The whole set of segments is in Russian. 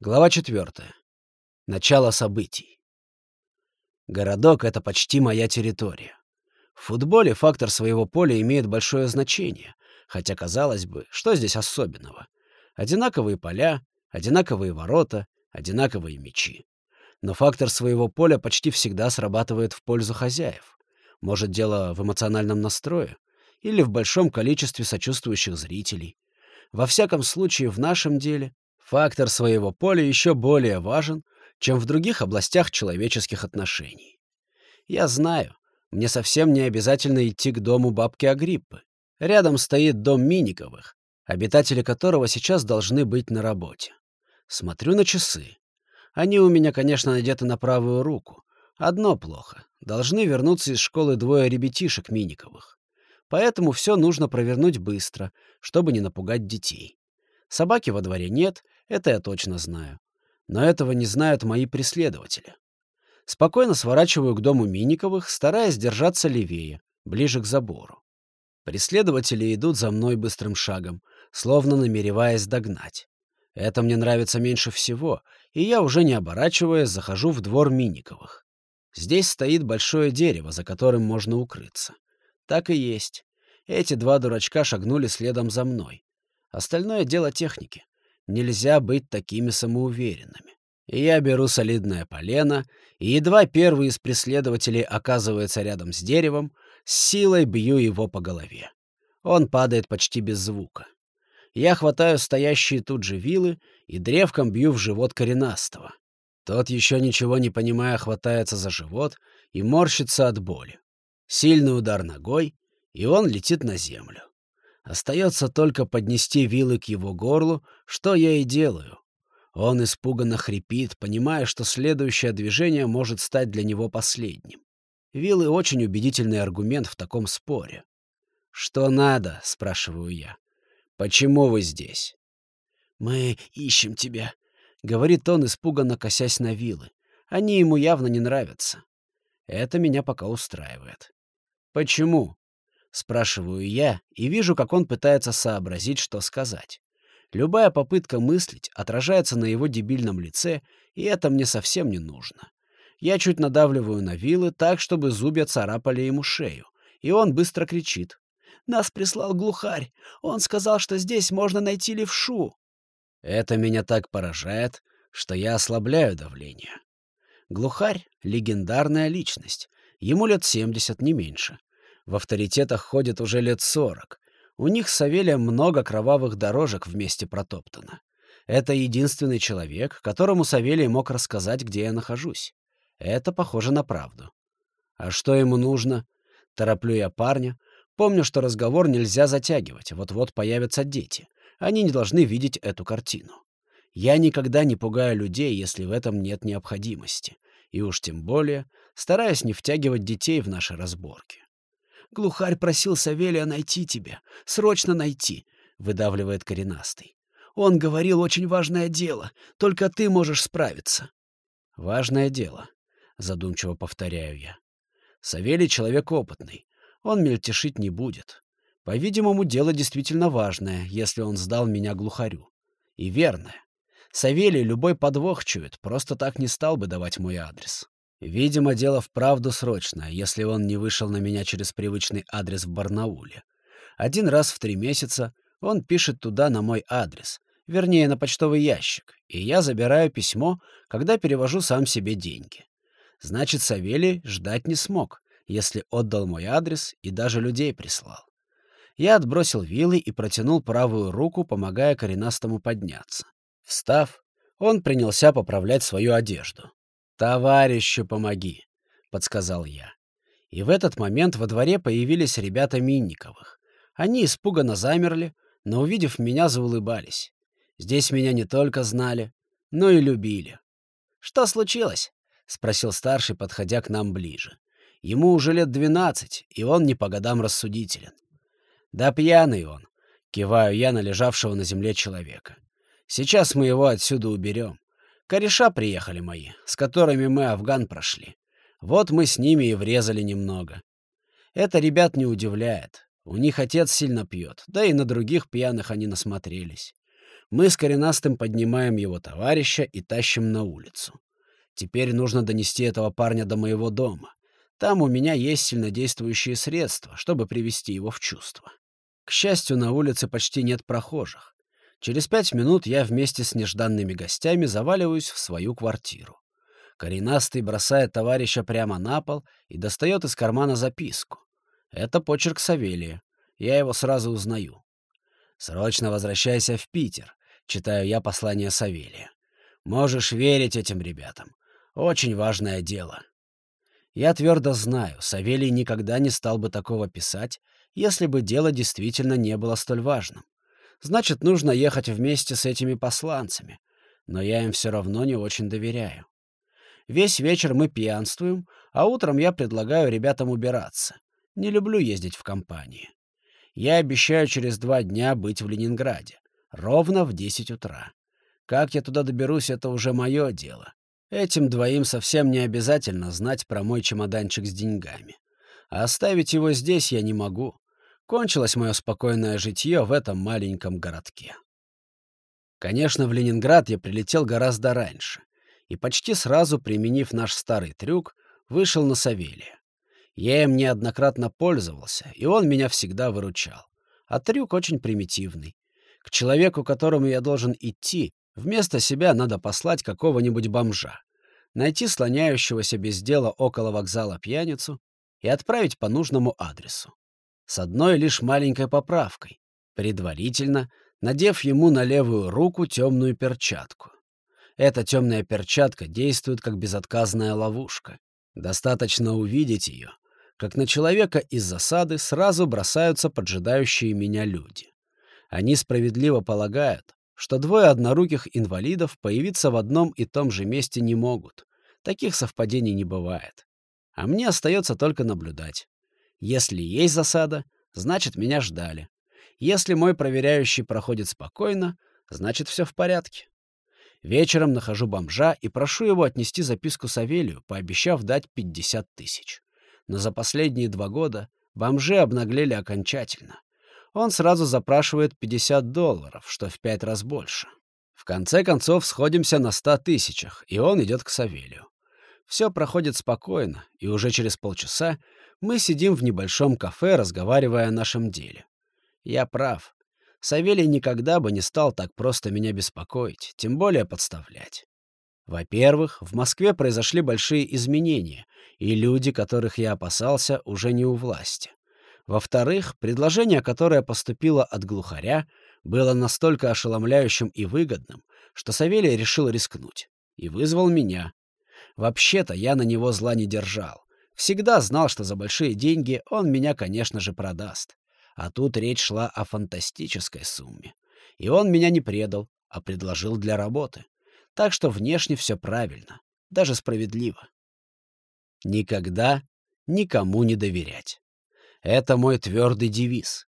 Глава 4. Начало событий. Городок — это почти моя территория. В футболе фактор своего поля имеет большое значение, хотя, казалось бы, что здесь особенного? Одинаковые поля, одинаковые ворота, одинаковые мячи. Но фактор своего поля почти всегда срабатывает в пользу хозяев. Может, дело в эмоциональном настрое или в большом количестве сочувствующих зрителей. Во всяком случае, в нашем деле Фактор своего поля еще более важен, чем в других областях человеческих отношений. Я знаю, мне совсем не обязательно идти к дому бабки Агриппы. Рядом стоит дом Миниковых, обитатели которого сейчас должны быть на работе. Смотрю на часы. Они у меня, конечно, надеты на правую руку. Одно плохо. Должны вернуться из школы двое ребятишек Миниковых. Поэтому все нужно провернуть быстро, чтобы не напугать детей. Собаки во дворе нет, это я точно знаю. Но этого не знают мои преследователи. Спокойно сворачиваю к дому Миниковых, стараясь держаться левее, ближе к забору. Преследователи идут за мной быстрым шагом, словно намереваясь догнать. Это мне нравится меньше всего, и я, уже не оборачиваясь, захожу в двор Миниковых. Здесь стоит большое дерево, за которым можно укрыться. Так и есть. Эти два дурачка шагнули следом за мной. Остальное дело техники. Нельзя быть такими самоуверенными. Я беру солидное полено, и едва первый из преследователей оказывается рядом с деревом, с силой бью его по голове. Он падает почти без звука. Я хватаю стоящие тут же вилы и древком бью в живот коренастого. Тот, еще ничего не понимая, хватается за живот и морщится от боли. Сильный удар ногой, и он летит на землю. Остается только поднести вилы к его горлу, что я и делаю. Он испуганно хрипит, понимая, что следующее движение может стать для него последним. Вилы — очень убедительный аргумент в таком споре. «Что надо?» — спрашиваю я. «Почему вы здесь?» «Мы ищем тебя», — говорит он, испуганно косясь на вилы. Они ему явно не нравятся. Это меня пока устраивает. «Почему?» Спрашиваю я и вижу, как он пытается сообразить, что сказать. Любая попытка мыслить отражается на его дебильном лице, и это мне совсем не нужно. Я чуть надавливаю на вилы так, чтобы зубья царапали ему шею, и он быстро кричит. «Нас прислал глухарь. Он сказал, что здесь можно найти левшу». Это меня так поражает, что я ослабляю давление. Глухарь — легендарная личность. Ему лет 70, не меньше. В авторитетах ходит уже лет сорок. У них с Савелием много кровавых дорожек вместе протоптано. Это единственный человек, которому Савелий мог рассказать, где я нахожусь. Это похоже на правду. А что ему нужно? Тороплю я парня. Помню, что разговор нельзя затягивать, вот-вот появятся дети. Они не должны видеть эту картину. Я никогда не пугаю людей, если в этом нет необходимости. И уж тем более стараюсь не втягивать детей в наши разборки. Глухарь просил Савелия найти тебя. Срочно найти, — выдавливает коренастый. Он говорил очень важное дело. Только ты можешь справиться. Важное дело, — задумчиво повторяю я. Савелий человек опытный. Он мельтешить не будет. По-видимому, дело действительно важное, если он сдал меня глухарю. И верное. Савелий любой подвох чует, просто так не стал бы давать мой адрес. Видимо, дело вправду срочное, если он не вышел на меня через привычный адрес в Барнауле. Один раз в три месяца он пишет туда на мой адрес, вернее, на почтовый ящик, и я забираю письмо, когда перевожу сам себе деньги. Значит, Савелий ждать не смог, если отдал мой адрес и даже людей прислал. Я отбросил вилы и протянул правую руку, помогая коренастому подняться. Встав, он принялся поправлять свою одежду. «Товарищу помоги», — подсказал я. И в этот момент во дворе появились ребята Минниковых. Они испуганно замерли, но, увидев меня, заулыбались. Здесь меня не только знали, но и любили. «Что случилось?» — спросил старший, подходя к нам ближе. Ему уже лет двенадцать, и он не по годам рассудителен. «Да пьяный он», — киваю я на лежавшего на земле человека. «Сейчас мы его отсюда уберем. Кореша приехали мои, с которыми мы Афган прошли. Вот мы с ними и врезали немного. Это ребят не удивляет. У них отец сильно пьет, да и на других пьяных они насмотрелись. Мы с коренастым поднимаем его товарища и тащим на улицу. Теперь нужно донести этого парня до моего дома. Там у меня есть сильнодействующие средства, чтобы привести его в чувство. К счастью, на улице почти нет прохожих. Через пять минут я вместе с нежданными гостями заваливаюсь в свою квартиру. Коренастый бросает товарища прямо на пол и достает из кармана записку. Это почерк Савелия. Я его сразу узнаю. «Срочно возвращайся в Питер», — читаю я послание Савелия. «Можешь верить этим ребятам. Очень важное дело. Я твердо знаю, Савелий никогда не стал бы такого писать, если бы дело действительно не было столь важным. Значит, нужно ехать вместе с этими посланцами. Но я им все равно не очень доверяю. Весь вечер мы пьянствуем, а утром я предлагаю ребятам убираться. Не люблю ездить в компании. Я обещаю через два дня быть в Ленинграде. Ровно в десять утра. Как я туда доберусь, это уже мое дело. Этим двоим совсем не обязательно знать про мой чемоданчик с деньгами. А оставить его здесь я не могу. Кончилось мое спокойное житье в этом маленьком городке. Конечно, в Ленинград я прилетел гораздо раньше. И почти сразу, применив наш старый трюк, вышел на Савелия. Я им неоднократно пользовался, и он меня всегда выручал. А трюк очень примитивный. К человеку, которому я должен идти, Вместо себя надо послать какого-нибудь бомжа, найти слоняющегося без дела около вокзала пьяницу и отправить по нужному адресу. С одной лишь маленькой поправкой, предварительно надев ему на левую руку темную перчатку. Эта темная перчатка действует как безотказная ловушка. Достаточно увидеть ее, как на человека из засады сразу бросаются поджидающие меня люди. Они справедливо полагают, что двое одноруких инвалидов появиться в одном и том же месте не могут. Таких совпадений не бывает. А мне остается только наблюдать. Если есть засада, значит, меня ждали. Если мой проверяющий проходит спокойно, значит, все в порядке. Вечером нахожу бомжа и прошу его отнести записку Савелию, пообещав дать 50 тысяч. Но за последние два года бомжи обнаглели окончательно он сразу запрашивает 50 долларов, что в пять раз больше. В конце концов сходимся на 100 тысячах, и он идет к Савелию. Все проходит спокойно, и уже через полчаса мы сидим в небольшом кафе, разговаривая о нашем деле. Я прав. Савелий никогда бы не стал так просто меня беспокоить, тем более подставлять. Во-первых, в Москве произошли большие изменения, и люди, которых я опасался, уже не у власти. Во-вторых, предложение, которое поступило от глухаря, было настолько ошеломляющим и выгодным, что Савелий решил рискнуть. И вызвал меня. Вообще-то я на него зла не держал. Всегда знал, что за большие деньги он меня, конечно же, продаст. А тут речь шла о фантастической сумме. И он меня не предал, а предложил для работы. Так что внешне все правильно, даже справедливо. Никогда никому не доверять. Это мой твердый девиз.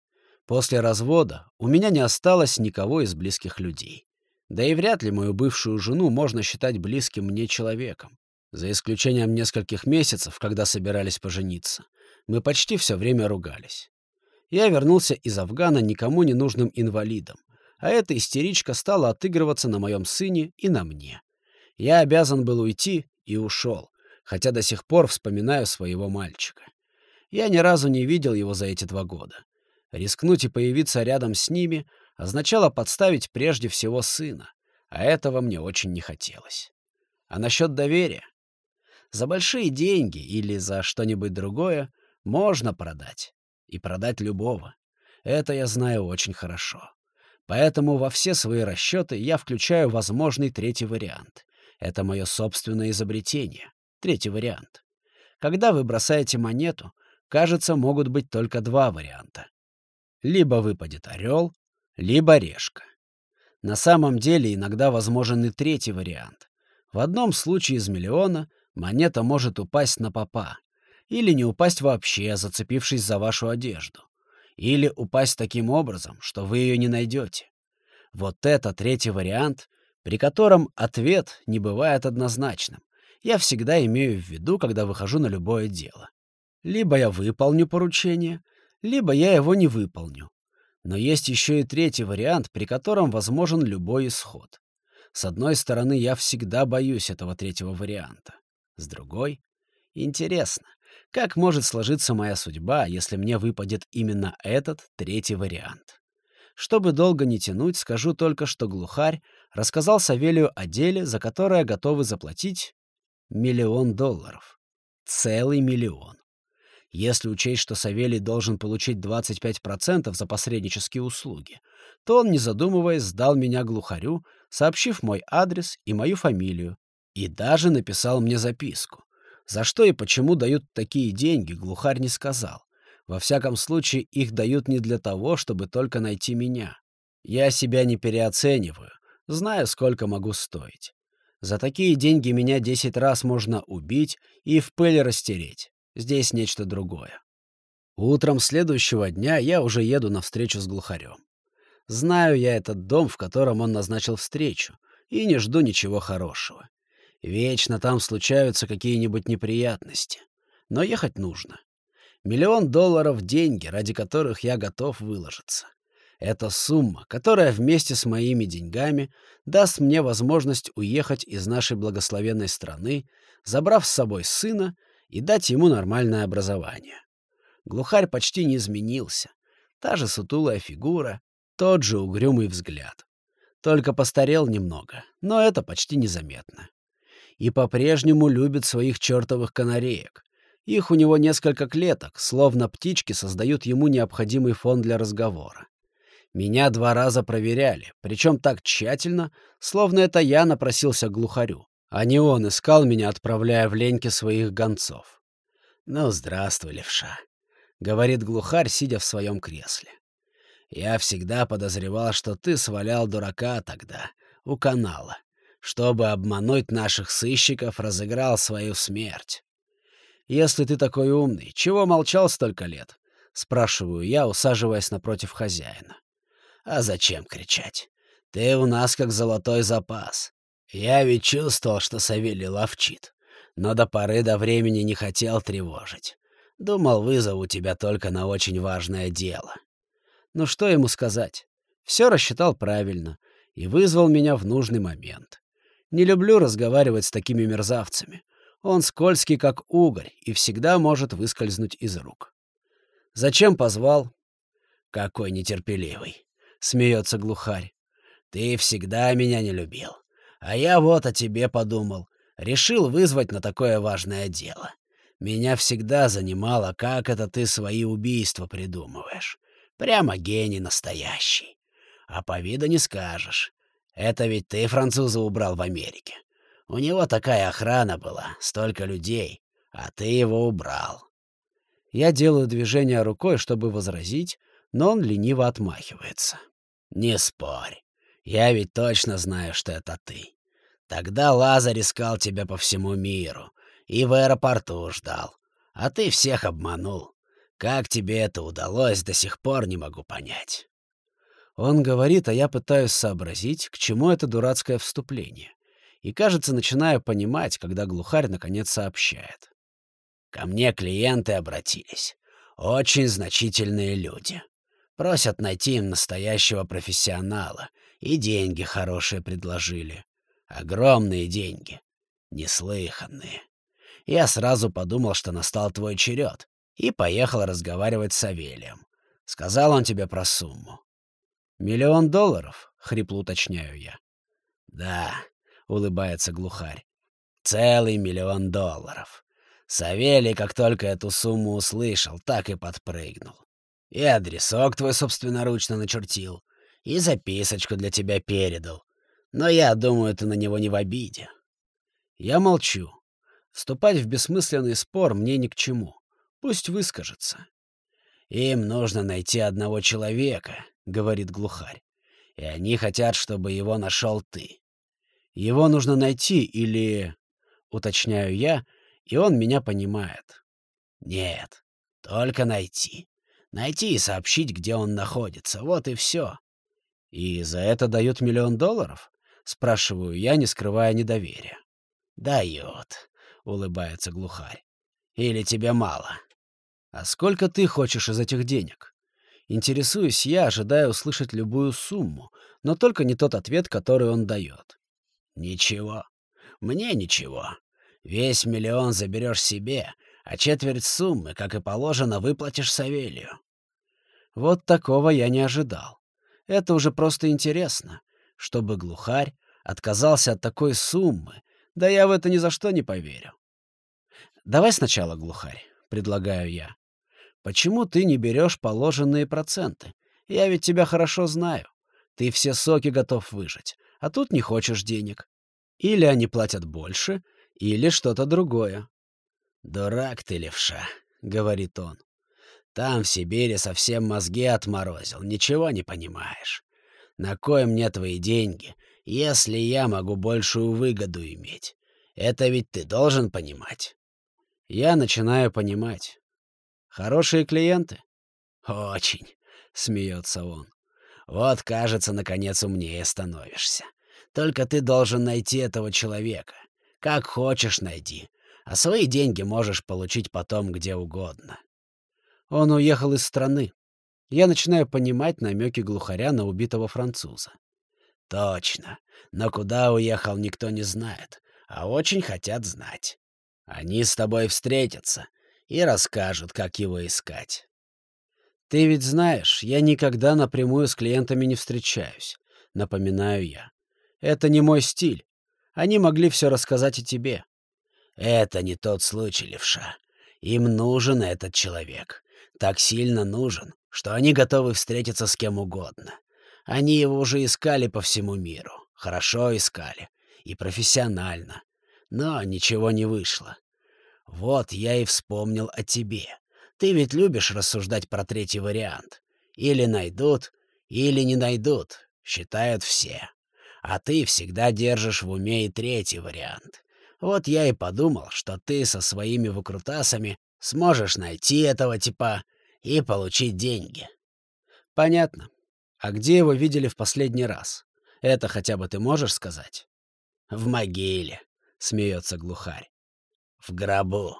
После развода у меня не осталось никого из близких людей. Да и вряд ли мою бывшую жену можно считать близким мне человеком. За исключением нескольких месяцев, когда собирались пожениться, мы почти все время ругались. Я вернулся из Афгана никому не нужным инвалидом, а эта истеричка стала отыгрываться на моем сыне и на мне. Я обязан был уйти и ушел, хотя до сих пор вспоминаю своего мальчика. Я ни разу не видел его за эти два года. Рискнуть и появиться рядом с ними означало подставить прежде всего сына, а этого мне очень не хотелось. А насчет доверия? За большие деньги или за что-нибудь другое можно продать. И продать любого. Это я знаю очень хорошо. Поэтому во все свои расчеты я включаю возможный третий вариант. Это мое собственное изобретение. Третий вариант. Когда вы бросаете монету, кажется, могут быть только два варианта. Либо выпадет орел, либо решка. На самом деле иногда возможен и третий вариант. В одном случае из миллиона монета может упасть на попа, или не упасть вообще, зацепившись за вашу одежду, или упасть таким образом, что вы ее не найдете. Вот это третий вариант, при котором ответ не бывает однозначным. Я всегда имею в виду, когда выхожу на любое дело. Либо я выполню поручение, либо я его не выполню. Но есть еще и третий вариант, при котором возможен любой исход. С одной стороны, я всегда боюсь этого третьего варианта. С другой — интересно, как может сложиться моя судьба, если мне выпадет именно этот третий вариант? Чтобы долго не тянуть, скажу только, что глухарь рассказал Савелию о деле, за которое готовы заплатить миллион долларов. Целый миллион. Если учесть, что Савелий должен получить 25% за посреднические услуги, то он, не задумываясь, сдал меня глухарю, сообщив мой адрес и мою фамилию, и даже написал мне записку. За что и почему дают такие деньги, глухарь не сказал. Во всяком случае, их дают не для того, чтобы только найти меня. Я себя не переоцениваю, знаю, сколько могу стоить. За такие деньги меня десять раз можно убить и в пыль растереть. Здесь нечто другое. Утром следующего дня я уже еду на встречу с глухарем. Знаю я этот дом, в котором он назначил встречу, и не жду ничего хорошего. Вечно там случаются какие-нибудь неприятности. Но ехать нужно. Миллион долларов — деньги, ради которых я готов выложиться. Это сумма, которая вместе с моими деньгами даст мне возможность уехать из нашей благословенной страны, забрав с собой сына и дать ему нормальное образование. Глухарь почти не изменился. Та же сутулая фигура, тот же угрюмый взгляд. Только постарел немного, но это почти незаметно и по-прежнему любит своих чертовых канареек. Их у него несколько клеток, словно птички создают ему необходимый фон для разговора. Меня два раза проверяли, причем так тщательно, словно это я напросился к глухарю, а не он искал меня, отправляя в леньки своих гонцов. «Ну, здравствуй, левша», — говорит глухарь, сидя в своем кресле. «Я всегда подозревал, что ты свалял дурака тогда, у канала чтобы обмануть наших сыщиков, разыграл свою смерть. «Если ты такой умный, чего молчал столько лет?» — спрашиваю я, усаживаясь напротив хозяина. «А зачем кричать? Ты у нас как золотой запас. Я ведь чувствовал, что Савелий ловчит, но до поры до времени не хотел тревожить. Думал, вызову тебя только на очень важное дело». Ну что ему сказать? Все рассчитал правильно и вызвал меня в нужный момент. Не люблю разговаривать с такими мерзавцами. Он скользкий, как угорь, и всегда может выскользнуть из рук. Зачем позвал? Какой нетерпеливый, — смеется глухарь. Ты всегда меня не любил. А я вот о тебе подумал. Решил вызвать на такое важное дело. Меня всегда занимало, как это ты свои убийства придумываешь. Прямо гений настоящий. А по виду не скажешь. Это ведь ты француза убрал в Америке. У него такая охрана была, столько людей, а ты его убрал. Я делаю движение рукой, чтобы возразить, но он лениво отмахивается. Не спорь. Я ведь точно знаю, что это ты. Тогда Лазарь искал тебя по всему миру и в аэропорту ждал. А ты всех обманул. Как тебе это удалось, до сих пор не могу понять. Он говорит, а я пытаюсь сообразить, к чему это дурацкое вступление. И, кажется, начинаю понимать, когда глухарь наконец сообщает. Ко мне клиенты обратились. Очень значительные люди. Просят найти им настоящего профессионала. И деньги хорошие предложили. Огромные деньги. Неслыханные. Я сразу подумал, что настал твой черед, и поехал разговаривать с Савелием. Сказал он тебе про сумму. «Миллион долларов?» — хрипло уточняю я. «Да», — улыбается глухарь. «Целый миллион долларов. Савелий, как только эту сумму услышал, так и подпрыгнул. И адресок твой собственноручно начертил, и записочку для тебя передал. Но я думаю, ты на него не в обиде». Я молчу. Вступать в бессмысленный спор мне ни к чему. Пусть выскажется. Им нужно найти одного человека, говорит глухарь. И они хотят, чтобы его нашел ты. Его нужно найти или... Уточняю я, и он меня понимает. Нет, только найти. Найти и сообщить, где он находится. Вот и все. И за это дают миллион долларов? Спрашиваю я, не скрывая недоверия. Дают, улыбается глухарь. Или тебе мало? А сколько ты хочешь из этих денег? Интересуюсь я, ожидая услышать любую сумму, но только не тот ответ, который он дает. «Ничего. Мне ничего. Весь миллион заберешь себе, а четверть суммы, как и положено, выплатишь Савелию». Вот такого я не ожидал. Это уже просто интересно, чтобы глухарь отказался от такой суммы, да я в это ни за что не поверю. «Давай сначала, глухарь», — предлагаю я. «Почему ты не берешь положенные проценты? Я ведь тебя хорошо знаю. Ты все соки готов выжать, а тут не хочешь денег. Или они платят больше, или что-то другое». «Дурак ты, левша», — говорит он. «Там, в Сибири, совсем мозги отморозил, ничего не понимаешь. На кой мне твои деньги, если я могу большую выгоду иметь? Это ведь ты должен понимать». Я начинаю понимать. Хорошие клиенты? Очень, смеется он. Вот, кажется, наконец умнее становишься. Только ты должен найти этого человека. Как хочешь найди. А свои деньги можешь получить потом где угодно. Он уехал из страны. Я начинаю понимать намеки глухаря на убитого француза. Точно. Но куда уехал, никто не знает. А очень хотят знать. Они с тобой встретятся и расскажут, как его искать. Ты ведь знаешь, я никогда напрямую с клиентами не встречаюсь, напоминаю я. Это не мой стиль. Они могли все рассказать и тебе. Это не тот случай, левша. Им нужен этот человек. Так сильно нужен, что они готовы встретиться с кем угодно. Они его уже искали по всему миру. Хорошо искали. И профессионально. Но ничего не вышло. Вот я и вспомнил о тебе. Ты ведь любишь рассуждать про третий вариант. Или найдут, или не найдут, считают все. А ты всегда держишь в уме и третий вариант. Вот я и подумал, что ты со своими выкрутасами сможешь найти этого типа и получить деньги. Понятно. А где его видели в последний раз? Это хотя бы ты можешь сказать? В могиле. — смеется глухарь. «В гробу.